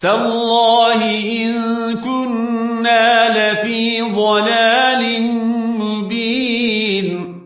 تالله إن كنا لفي ضلال مبين.